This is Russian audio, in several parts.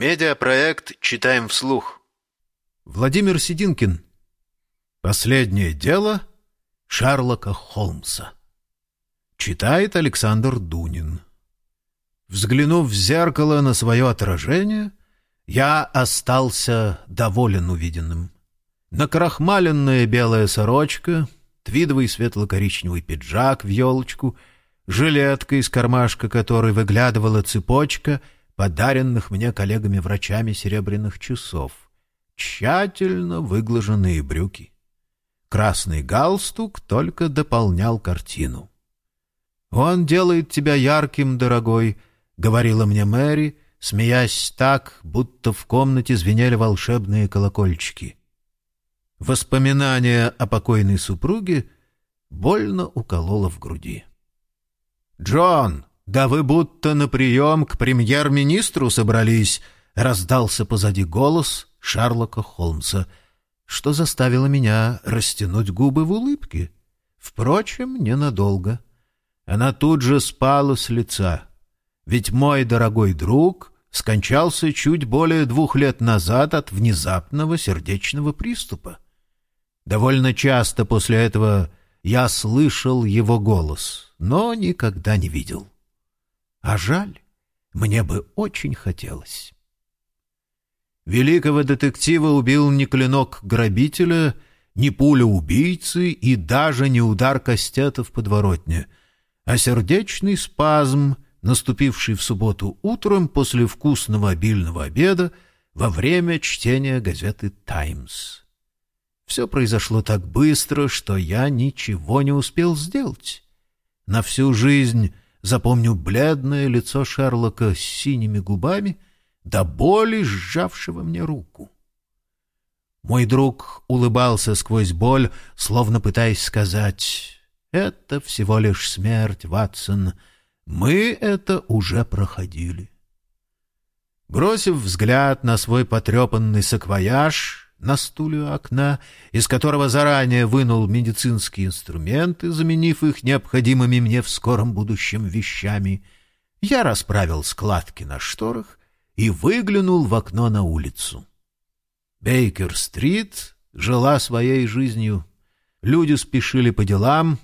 Медиапроект «Читаем вслух». Владимир Сидинкин. Последнее дело Шарлока Холмса. Читает Александр Дунин. Взглянув в зеркало на свое отражение, я остался доволен увиденным. Накрахмаленная белая сорочка, твидовый светло-коричневый пиджак в елочку, жилетка, из кармашка которой выглядывала цепочка подаренных мне коллегами-врачами серебряных часов, тщательно выглаженные брюки. Красный галстук только дополнял картину. «Он делает тебя ярким, дорогой», — говорила мне Мэри, смеясь так, будто в комнате звенели волшебные колокольчики. Воспоминание о покойной супруге больно укололо в груди. «Джон, да вы будто на прием к премьер-министру собрались!» — раздался позади голос Шарлока Холмса, что заставило меня растянуть губы в улыбке. Впрочем, ненадолго. Она тут же спала с лица. Ведь мой дорогой друг скончался чуть более двух лет назад от внезапного сердечного приступа. Довольно часто после этого я слышал его голос, но никогда не видел. А жаль, мне бы очень хотелось. Великого детектива убил не клинок грабителя, не пуля убийцы и даже не удар кастета в подворотне, а сердечный спазм, наступивший в субботу утром после вкусного обильного обеда во время чтения газеты «Таймс». Все произошло так быстро, что я ничего не успел сделать. На всю жизнь запомню бледное лицо Шерлока с синими губами, до боли сжавшего мне руку. Мой друг улыбался сквозь боль, словно пытаясь сказать «Это всего лишь смерть, Ватсон. Мы это уже проходили». Бросив взгляд на свой потрепанный саквояж, на стуле у окна, из которого заранее вынул медицинские инструменты, заменив их необходимыми мне в скором будущем вещами, я расправил складки на шторах и выглянул в окно на улицу. Бейкер-стрит жила своей жизнью. Люди спешили по делам,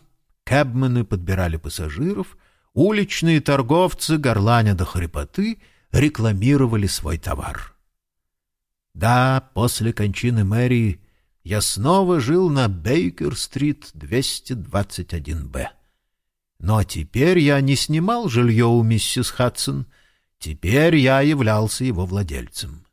кэбмены подбирали пассажиров, уличные торговцы, горланя до хрипоты, рекламировали свой товар. Да, после кончины Мэри я снова жил на Бейкер-стрит 221-Б. Но теперь я не снимал жилье у миссис Хадсон, теперь я являлся его владельцем.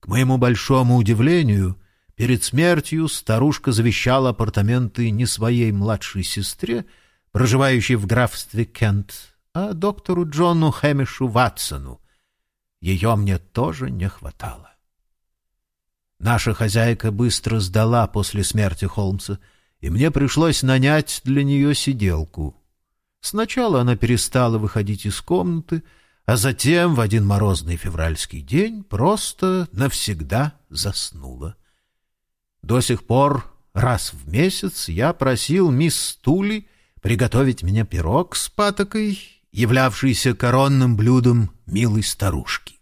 К моему большому удивлению, перед смертью старушка завещала апартаменты не своей младшей сестре, проживающей в графстве Кент, а доктору Джону Хэмишу Ватсону. Ее мне тоже не хватало. Наша хозяйка быстро сдала после смерти Холмса, и мне пришлось нанять для нее сиделку. Сначала она перестала выходить из комнаты, а затем в один морозный февральский день просто навсегда заснула. До сих пор раз в месяц я просил мисс Тули приготовить мне пирог с патокой, являвшийся коронным блюдом милой старушки.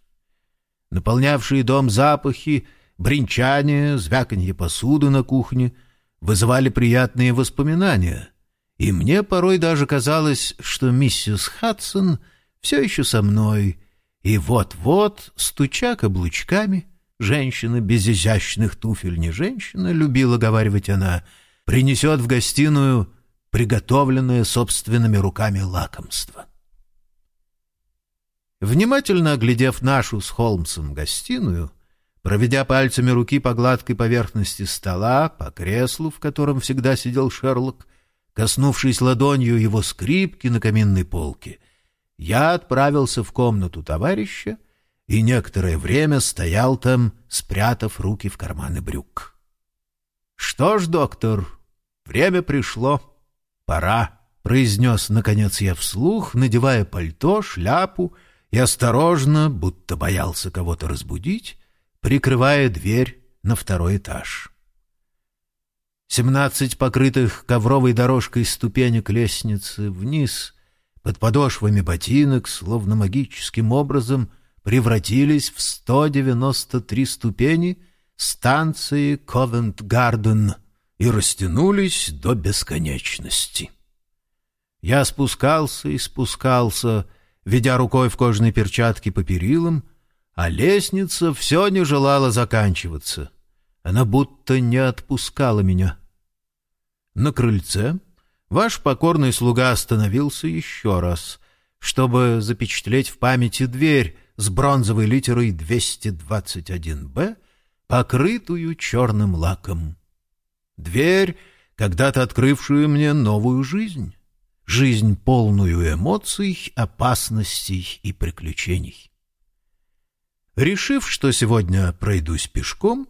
Наполнявшие дом запахи бренчание, звяканье посуды на кухне вызывали приятные воспоминания, и мне порой даже казалось, что миссис Хадсон все еще со мной, и вот-вот, стуча каблучками, женщина без изящных туфель не женщина, любила говаривать она, принесет в гостиную приготовленное собственными руками лакомство. Внимательно оглядев нашу с Холмсом гостиную, Проведя пальцами руки по гладкой поверхности стола, по креслу, в котором всегда сидел Шерлок, коснувшись ладонью его скрипки на каминной полке, я отправился в комнату товарища и некоторое время стоял там, спрятав руки в карманы брюк. — Что ж, доктор, время пришло. Пора, — произнес, наконец, я вслух, надевая пальто, шляпу и осторожно, будто боялся кого-то разбудить, прикрывая дверь на второй этаж. Семнадцать покрытых ковровой дорожкой ступенек лестницы вниз, под подошвами ботинок, словно магическим образом, превратились в 193 ступени станции Ковент-Гарден и растянулись до бесконечности. Я спускался и спускался, ведя рукой в кожаной перчатке по перилам, а лестница все не желала заканчиваться. Она будто не отпускала меня. На крыльце ваш покорный слуга остановился еще раз, чтобы запечатлеть в памяти дверь с бронзовой литерой 221-Б, покрытую черным лаком. Дверь, когда-то открывшую мне новую жизнь. Жизнь, полную эмоций, опасностей и приключений. Решив, что сегодня пройдусь пешком,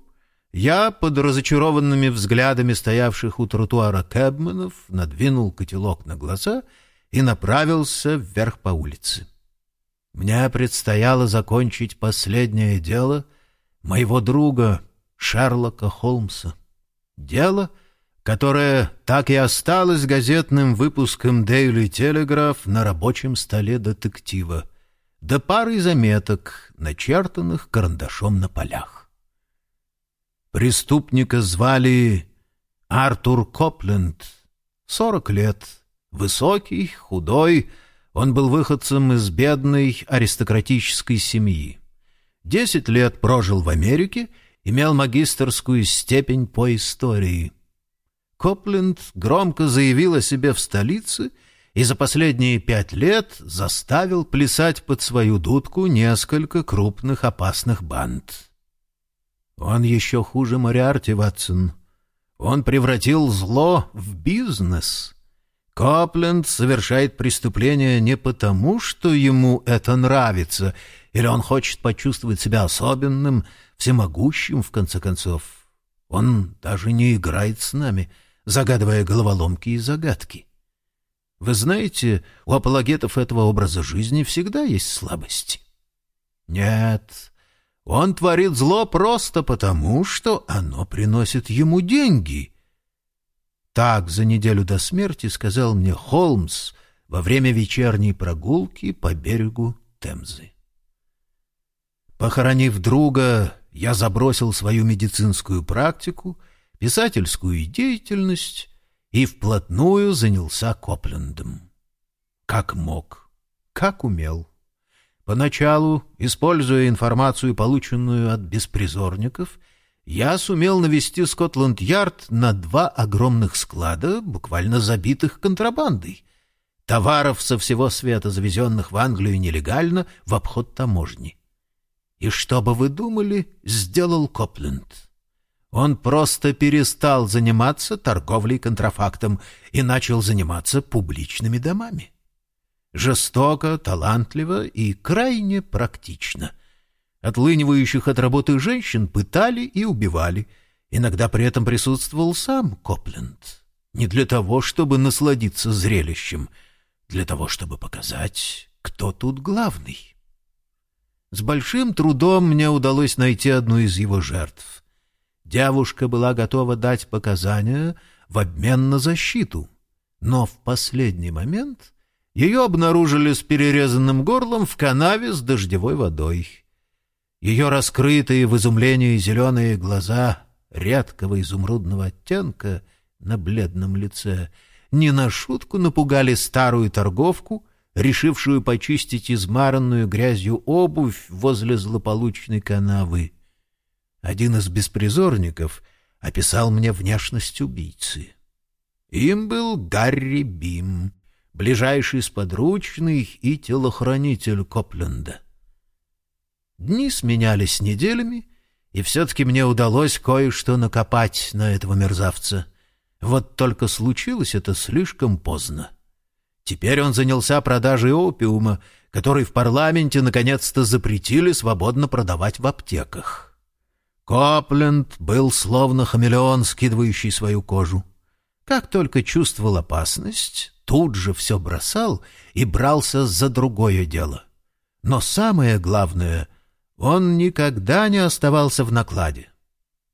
я под разочарованными взглядами стоявших у тротуара кэбменов надвинул котелок на глаза и направился вверх по улице. Мне предстояло закончить последнее дело моего друга Шерлока Холмса. Дело, которое так и осталось газетным выпуском Daily Telegraph на рабочем столе детектива, да парой заметок, начертанных карандашом на полях. Преступника звали Артур Копленд, сорок лет, высокий, худой, он был выходцем из бедной аристократической семьи. Десять лет прожил в Америке — имел магистерскую степень по истории. Копленд громко заявил о себе в столице и за последние пять лет заставил плясать под свою дудку несколько крупных опасных банд. Он еще хуже Мориарти, Ватсон. Он превратил зло в бизнес. Копленд совершает преступление не потому, что ему это нравится, или он хочет почувствовать себя особенным, всемогущим, в конце концов. Он даже не играет с нами, загадывая головоломки и загадки. Вы знаете, у апологетов этого образа жизни всегда есть слабости. Нет, он творит зло просто потому, что оно приносит ему деньги. Так за неделю до смерти сказал мне Холмс во время вечерней прогулки по берегу Темзы. Похоронив друга, я забросил свою медицинскую практику, писательскую деятельность и вплотную занялся Коплендом. Как мог, как умел. Поначалу, используя информацию, полученную от беспризорников, я сумел навести Скотланд-Ярд на два огромных склада, буквально забитых контрабандой. Товаров со всего света, завезенных в Англию нелегально, в обход таможни. И что бы вы думали, сделал Копленд? Он просто перестал заниматься торговлей контрафактом и начал заниматься публичными домами. Жестоко, талантливо и крайне практично. Отлынивающих от работы женщин пытали и убивали. Иногда при этом присутствовал сам Копленд. Не для того, чтобы насладиться зрелищем, для того, чтобы показать, кто тут главный. С большим трудом мне удалось найти одну из его жертв. Девушка была готова дать показания в обмен на защиту, но в последний момент ее обнаружили с перерезанным горлом в канаве с дождевой водой. Ее раскрытые в изумлении зеленые глаза редкого изумрудного оттенка на бледном лице не на шутку напугали старую торговку — решившую почистить измаранную грязью обувь возле злополучной канавы. Один из беспризорников описал мне внешность убийцы. Им был Гарри Бим, ближайший сподручный и телохранитель Копленда. Дни сменялись неделями, и все-таки мне удалось кое-что накопать на этого мерзавца. Вот только случилось это слишком поздно. Теперь он занялся продажей опиума, который в парламенте наконец-то запретили свободно продавать в аптеках. Копленд был словно хамелеон, скидывающий свою кожу. Как только чувствовал опасность, тут же все бросал и брался за другое дело. Но самое главное, он никогда не оставался в накладе.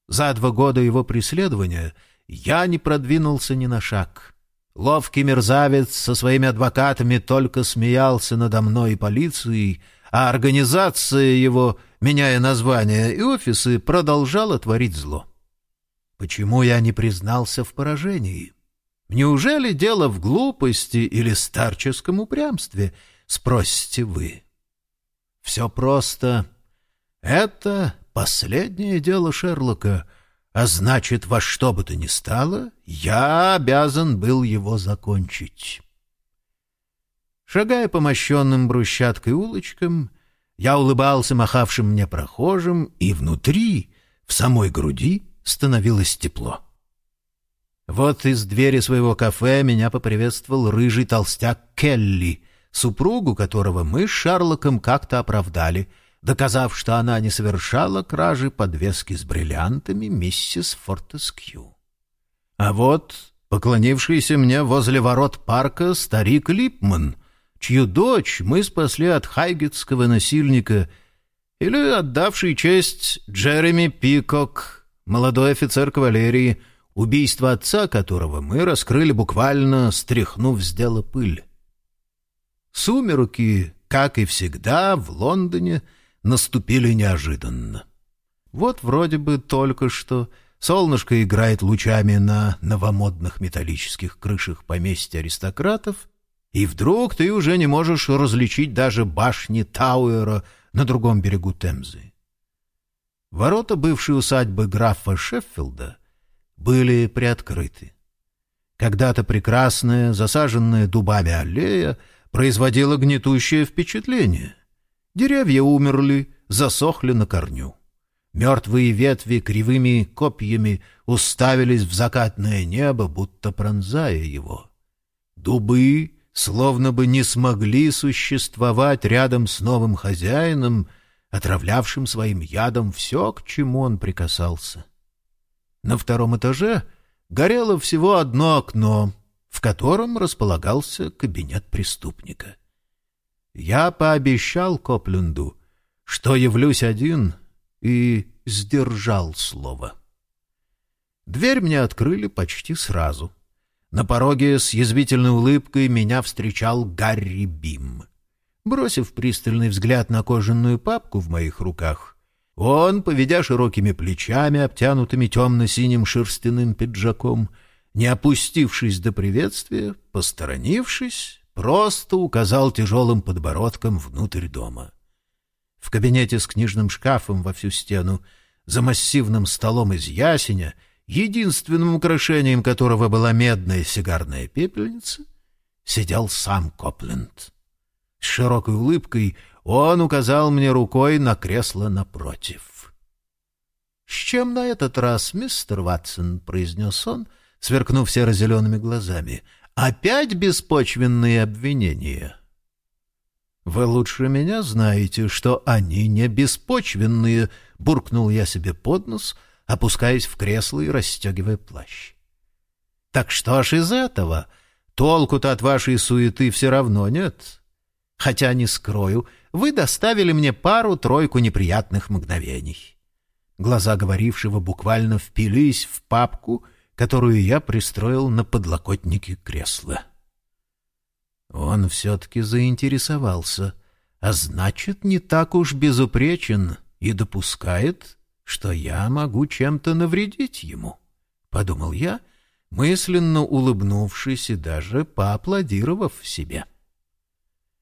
За два года его преследования я не продвинулся ни на шаг — Ловкий мерзавец со своими адвокатами только смеялся надо мной и полицией, а организация его, меняя названия и офисы, продолжала творить зло. Почему я не признался в поражении? Неужели дело в глупости или старческом упрямстве, спросите вы? Все просто. Это последнее дело Шерлока, а значит, во что бы то ни стало, я обязан был его закончить. Шагая по мощенным брусчаткой улочкам, я улыбался махавшим мне прохожим, и внутри, в самой груди, становилось тепло. Вот из двери своего кафе меня поприветствовал рыжий толстяк Келли, супругу которого мы с Шарлоком как-то оправдали, доказав, что она не совершала кражи подвески с бриллиантами миссис Фортескью. А вот поклонившийся мне возле ворот парка старик Липман, чью дочь мы спасли от хайгетского насильника, или отдавший честь Джереми Пикок — молодой офицер кавалерии, убийство отца которого мы раскрыли буквально, стряхнув с дела пыль. Сумерки, как и всегда, в Лондоне наступили неожиданно. Вот вроде бы только что солнышко играет лучами на новомодных металлических крышах поместья аристократов, и вдруг ты уже не можешь различить даже башни Тауэра на другом берегу Темзы. Ворота бывшей усадьбы графа Шеффилда были приоткрыты. Когда-то прекрасная, засаженная дубами аллея производила гнетущее впечатление. Деревья умерли, засохли на корню. Мертвые ветви кривыми копьями уставились в закатное небо, будто пронзая его. Дубы словно бы не смогли существовать рядом с новым хозяином — отравлявшим своим ядом все, к чему он прикасался. На втором этаже горело всего одно окно, в котором располагался кабинет преступника. Я пообещал Копленду, что явлюсь один, и сдержал слово. Дверь мне открыли почти сразу. На пороге с язвительной улыбкой меня встречал Гарри Бим — Бросив пристальный взгляд на кожаную папку в моих руках, он, поведя широкими плечами, обтянутыми темно-синим шерстяным пиджаком, не опустившись до приветствия, посторонившись, просто указал тяжелым подбородком внутрь дома. В кабинете с книжным шкафом во всю стену, за массивным столом из ясеня, единственным украшением которого была медная сигарная пепельница, сидел сам Копленд. С широкой улыбкой он указал мне рукой на кресло напротив. — С чем на этот раз, мистер Ватсон? — произнес он, сверкнув серо-зелеными глазами. — Опять беспочвенные обвинения? — Вы лучше меня знаете, что они не беспочвенные, — буркнул я себе под нос, опускаясь в кресло и расстегивая плащ. — Так что ж из этого? Толку-то от вашей суеты все равно нет. Хотя, не скрою, вы доставили мне пару-тройку неприятных мгновений. Глаза говорившего буквально впились в папку, которую я пристроил на подлокотнике кресла. Он все-таки заинтересовался, а значит, не так уж безупречен и допускает, что я могу чем-то навредить ему, — подумал я, мысленно улыбнувшись и даже поаплодировав себе. —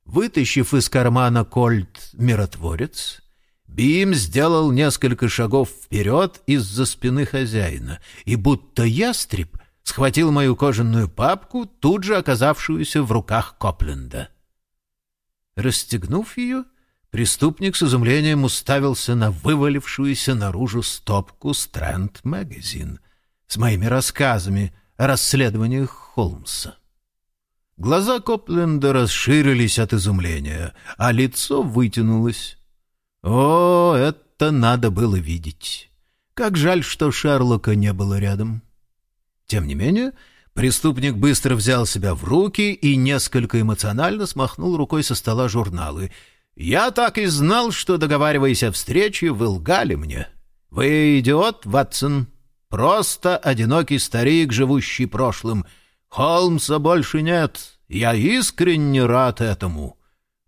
Вытащив из кармана кольт-миротворец, Бим сделал несколько шагов вперед из-за спины хозяина, и будто ястреб схватил мою кожаную папку, тут же оказавшуюся в руках Копленда. Расстегнув ее, преступник с изумлением уставился на вывалившуюся наружу стопку «Стрэнд Магазин» с моими рассказами о расследованиях Холмса. Глаза Копленда расширились от изумления, а лицо вытянулось. О, это надо было видеть! Как жаль, что Шерлока не было рядом. Тем не менее, преступник быстро взял себя в руки и несколько эмоционально смахнул рукой со стола журналы. «Я так и знал, что, договариваясь о встрече, вы лгали мне. Вы идиот, Ватсон. Просто одинокий старик, живущий прошлым». Холмса больше нет. Я искренне рад этому.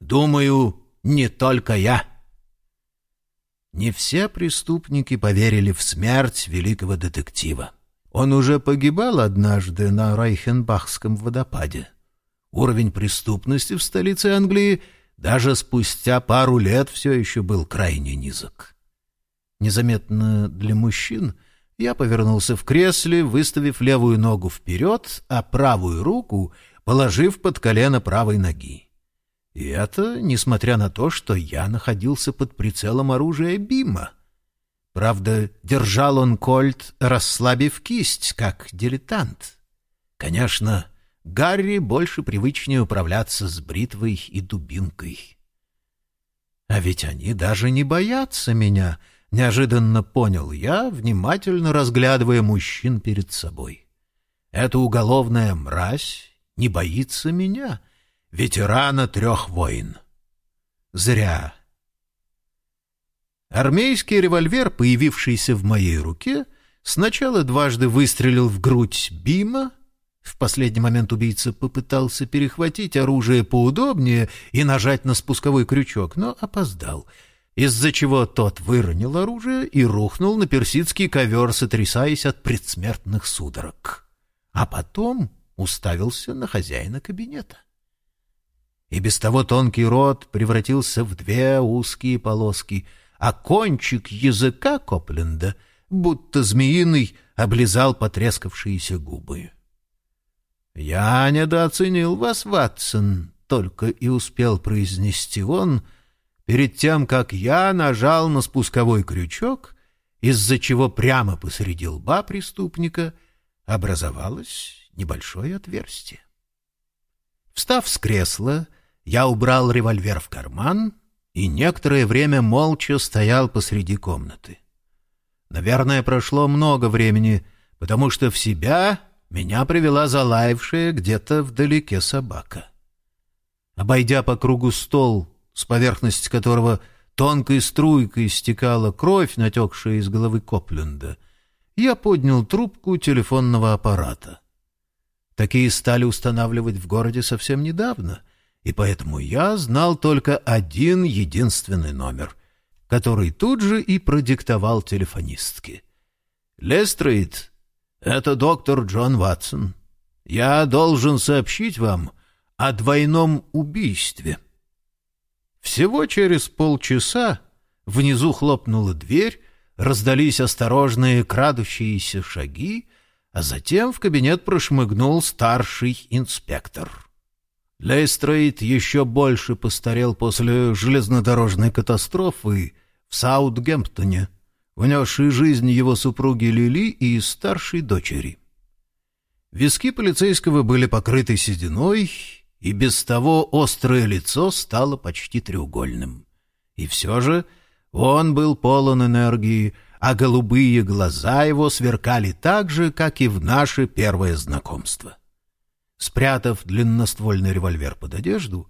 Думаю, не только я. Не все преступники поверили в смерть великого детектива. Он уже погибал однажды на Райхенбахском водопаде. Уровень преступности в столице Англии даже спустя пару лет все еще был крайне низок. Незаметно для мужчин я повернулся в кресле, выставив левую ногу вперед, а правую руку положив под колено правой ноги. И это несмотря на то, что я находился под прицелом оружия Бима. Правда, держал он кольт, расслабив кисть, как дилетант. Конечно, Гарри больше привычнее управляться с бритвой и дубинкой. А ведь они даже не боятся меня, неожиданно понял я, внимательно разглядывая мужчин перед собой. Эта уголовная мразь не боится меня — ветерана трех войн. Зря. Армейский револьвер, появившийся в моей руке, сначала дважды выстрелил в грудь Бима, в последний момент убийца попытался перехватить оружие поудобнее и нажать на спусковой крючок, но опоздал, из-за чего тот выронил оружие и рухнул на персидский ковер, сотрясаясь от предсмертных судорог. А потом уставился на хозяина кабинета и без того тонкий рот превратился в две узкие полоски, а кончик языка Копленда, будто змеиный, облизал потрескавшиеся губы. «Я недооценил вас, Ватсон», — только и успел произнести он, перед тем, как я нажал на спусковой крючок, из-за чего прямо посреди лба преступника образовалось небольшое отверстие. Встав с кресла, я убрал револьвер в карман и некоторое время молча стоял посреди комнаты. Наверное, прошло много времени, потому что в себя меня привела залаявшая где-то вдалеке собака. Обойдя по кругу стол, с поверхности которого тонкой струйкой стекала кровь, натекшая из головы Копленда, я поднял трубку телефонного аппарата. Такие стали устанавливать в городе совсем недавно — и поэтому я знал только один единственный номер, который тут же и продиктовал телефонистке. «Лестрейд, это доктор Джон Ватсон. Я должен сообщить вам о двойном убийстве». Всего через полчаса внизу хлопнула дверь, раздались осторожные крадущиеся шаги, а затем в кабинет прошмыгнул старший инспектор. Лейстрейд еще больше постарел после железнодорожной катастрофы в Саутгемптоне, унесшей жизнь его супруги Лили и старшей дочери. Виски полицейского были покрыты сединой, и без того острое лицо стало почти треугольным. И все же он был полон энергии, а голубые глаза его сверкали так же, как и в наше первое знакомство. Спрятав длинноствольный револьвер под одежду,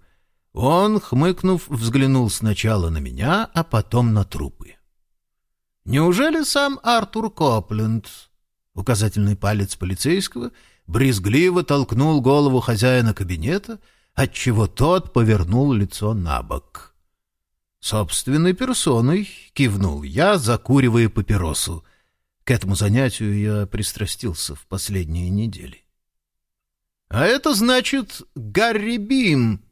он, хмыкнув, взглянул сначала на меня, а потом на трупы. «Неужели сам Артур Копленд?» Указательный палец полицейского брезгливо толкнул голову хозяина кабинета, отчего тот повернул лицо на бок. «Собственной персоной», — кивнул я, закуривая папиросу. К этому занятию я пристрастился в последние недели. А это значит Гарри Бим.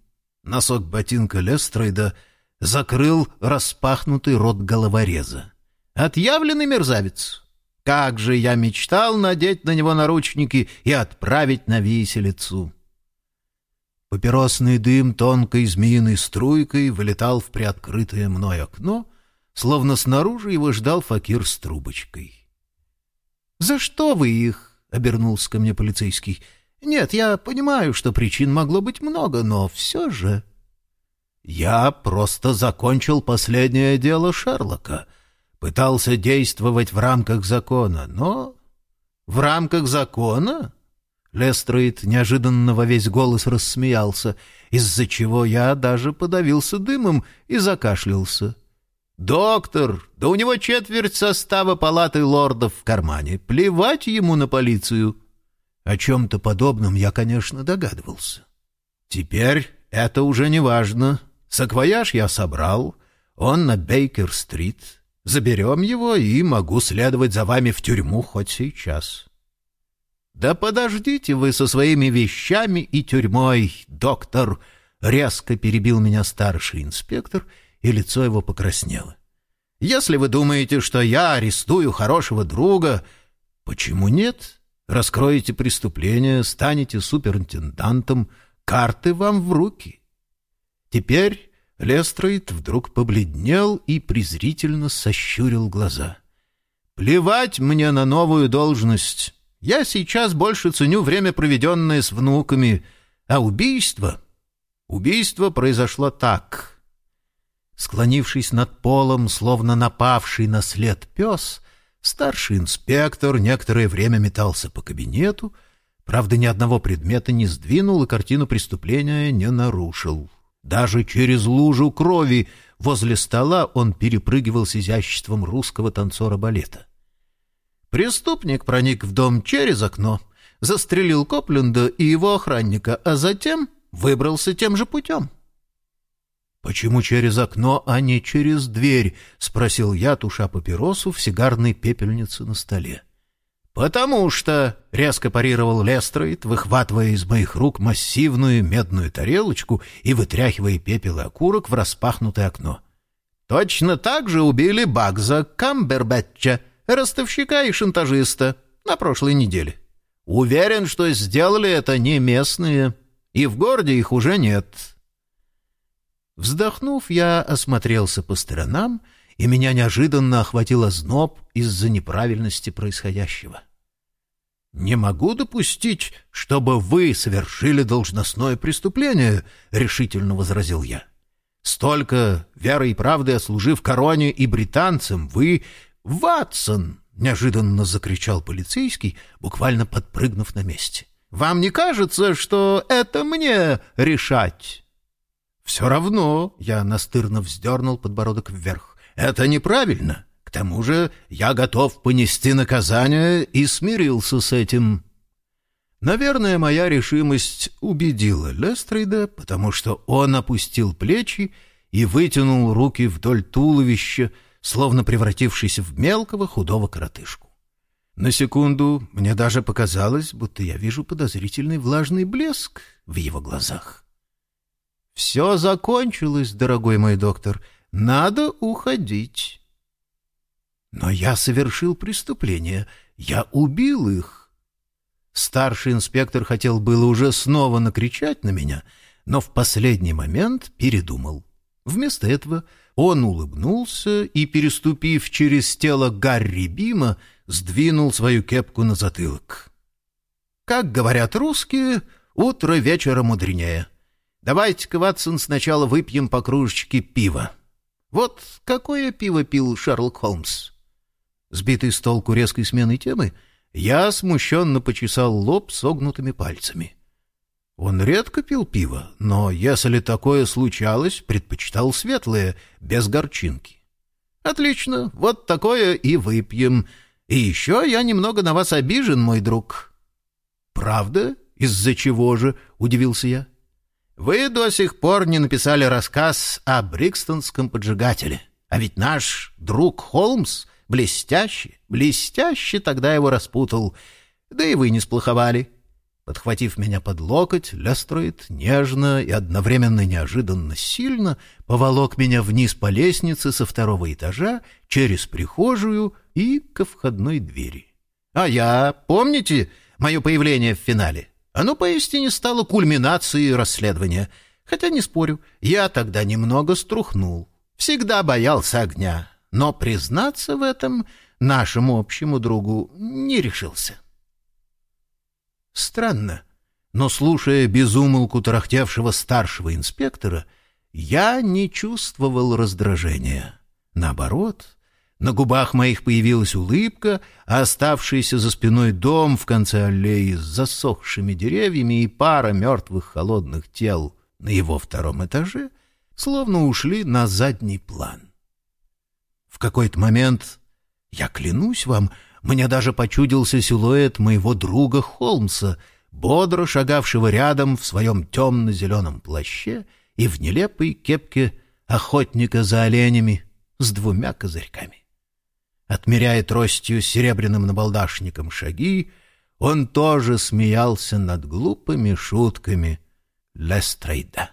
Носок ботинка Лестрейда закрыл распахнутый рот головореза. Отъявленный мерзавец. Как же я мечтал надеть на него наручники и отправить на виселицу. Папиросный дым тонкой змеиной струйкой вылетал в приоткрытое мной окно, словно снаружи его ждал факир с трубочкой. — За что вы их? — обернулся ко мне полицейский. Нет, я понимаю, что причин могло быть много, но все же... Я просто закончил последнее дело Шерлока. Пытался действовать в рамках закона, но... В рамках закона? Лестрейд неожиданно во весь голос рассмеялся, из-за чего я даже подавился дымом и закашлялся. «Доктор, да у него четверть состава палаты лордов в кармане. Плевать ему на полицию». О чем-то подобном я, конечно, догадывался. Теперь это уже не важно, Саквояж я собрал, он на Бейкер-стрит. Заберем его, и могу следовать за вами в тюрьму хоть сейчас. «Да подождите вы со своими вещами и тюрьмой, доктор!» Резко перебил меня старший инспектор, и лицо его покраснело. «Если вы думаете, что я арестую хорошего друга, почему нет? Раскроете преступление, станете суперинтендантом, карты вам в руки». Теперь Лестрейд вдруг побледнел и презрительно сощурил глаза. «Плевать мне на новую должность. Я сейчас больше ценю время, проведенное с внуками, а убийство Убийство произошло так. Склонившись над полом, словно напавший на след пес, старший инспектор некоторое время метался по кабинету, правда, ни одного предмета не сдвинул и картину преступления не нарушил. Даже через лужу крови возле стола он перепрыгивал с изяществом русского танцора балета. Преступник проник в дом через окно, застрелил Копленда и его охранника, а затем выбрался тем же путем. «Почему через окно, а не через дверь?» — спросил я, туша папиросу в сигарной пепельнице на столе. «Потому что...» — резко парировал Лестрейд, выхватывая из моих рук массивную медную тарелочку и вытряхивая пепел и окурок в распахнутое окно. «Точно так же убили Багза Камбербэтча, ростовщика и шантажиста, на прошлой неделе. Уверен, что сделали это не местные» и в городе их уже нет. Вздохнув, я осмотрелся по сторонам, и меня неожиданно охватил озноб из-за неправильности происходящего. «Не могу допустить, чтобы вы совершили должностное преступление», — решительно возразил я. «Столько верой и правдой ослужив короне и британцам, вы... Ватсон!» — неожиданно закричал полицейский, буквально подпрыгнув на месте. Вам не кажется, что это мне решать?» «Все равно», — я настырно вздернул подбородок вверх, — «это неправильно. К тому же я готов понести наказание и смирился с этим». Наверное, моя решимость убедила Лестрейда, потому что он опустил плечи и вытянул руки вдоль туловища, словно превратившись в мелкого худого коротышку. На секунду мне даже показалось, будто я вижу подозрительный влажный блеск в его глазах. «Все закончилось, дорогой мой доктор. Надо уходить». «Но я совершил преступление. Я убил их». Старший инспектор хотел было уже снова накричать на меня, но в последний момент передумал. Вместо этого он улыбнулся и, переступив через тело Гарри Бима, сдвинул свою кепку на затылок. «Как говорят русские, утро вечера мудренее. Давайте-ка, Ватсон, сначала выпьем по кружечке пива. Вот какое пиво пил Шерлок Холмс?» Сбитый с толку резкой смены темы, я смущенно почесал лоб согнутыми пальцами. Он редко пил пиво, но, если такое случалось, предпочитал светлое, без горчинки. «Отлично, вот такое и выпьем», и еще я немного на вас обижен, мой друг». «Правда? Из-за чего же?» — удивился я. «Вы до сих пор не написали рассказ о Брикстонском поджигателе. А ведь наш друг Холмс блестяще, блестяще тогда его распутал. Да и вы не сплоховали. Подхватив меня под локоть, Лестроид нежно и одновременно неожиданно сильно поволок меня вниз по лестнице со второго этажа через прихожую и ко входной двери. А я, помните мое появление в финале? Оно поистине стало кульминацией расследования. Хотя, не спорю, я тогда немного струхнул. Всегда боялся огня, но признаться в этом нашему общему другу не решился. Странно, но, слушая безумолку тарахтевшего старшего инспектора, я не чувствовал раздражения. Наоборот, на губах моих появилась улыбка, а оставшийся за спиной дом в конце аллеи с засохшими деревьями и пара мертвых холодных тел на его втором этаже словно ушли на задний план. В какой-то момент, я клянусь вам, мне даже почудился силуэт моего друга Холмса, бодро шагавшего рядом в своем темно-зеленом плаще и в нелепой кепке охотника за оленями с двумя козырьками. Отмеряя тростью серебряным набалдашником шаги, он тоже смеялся над глупыми шутками Лестрейда.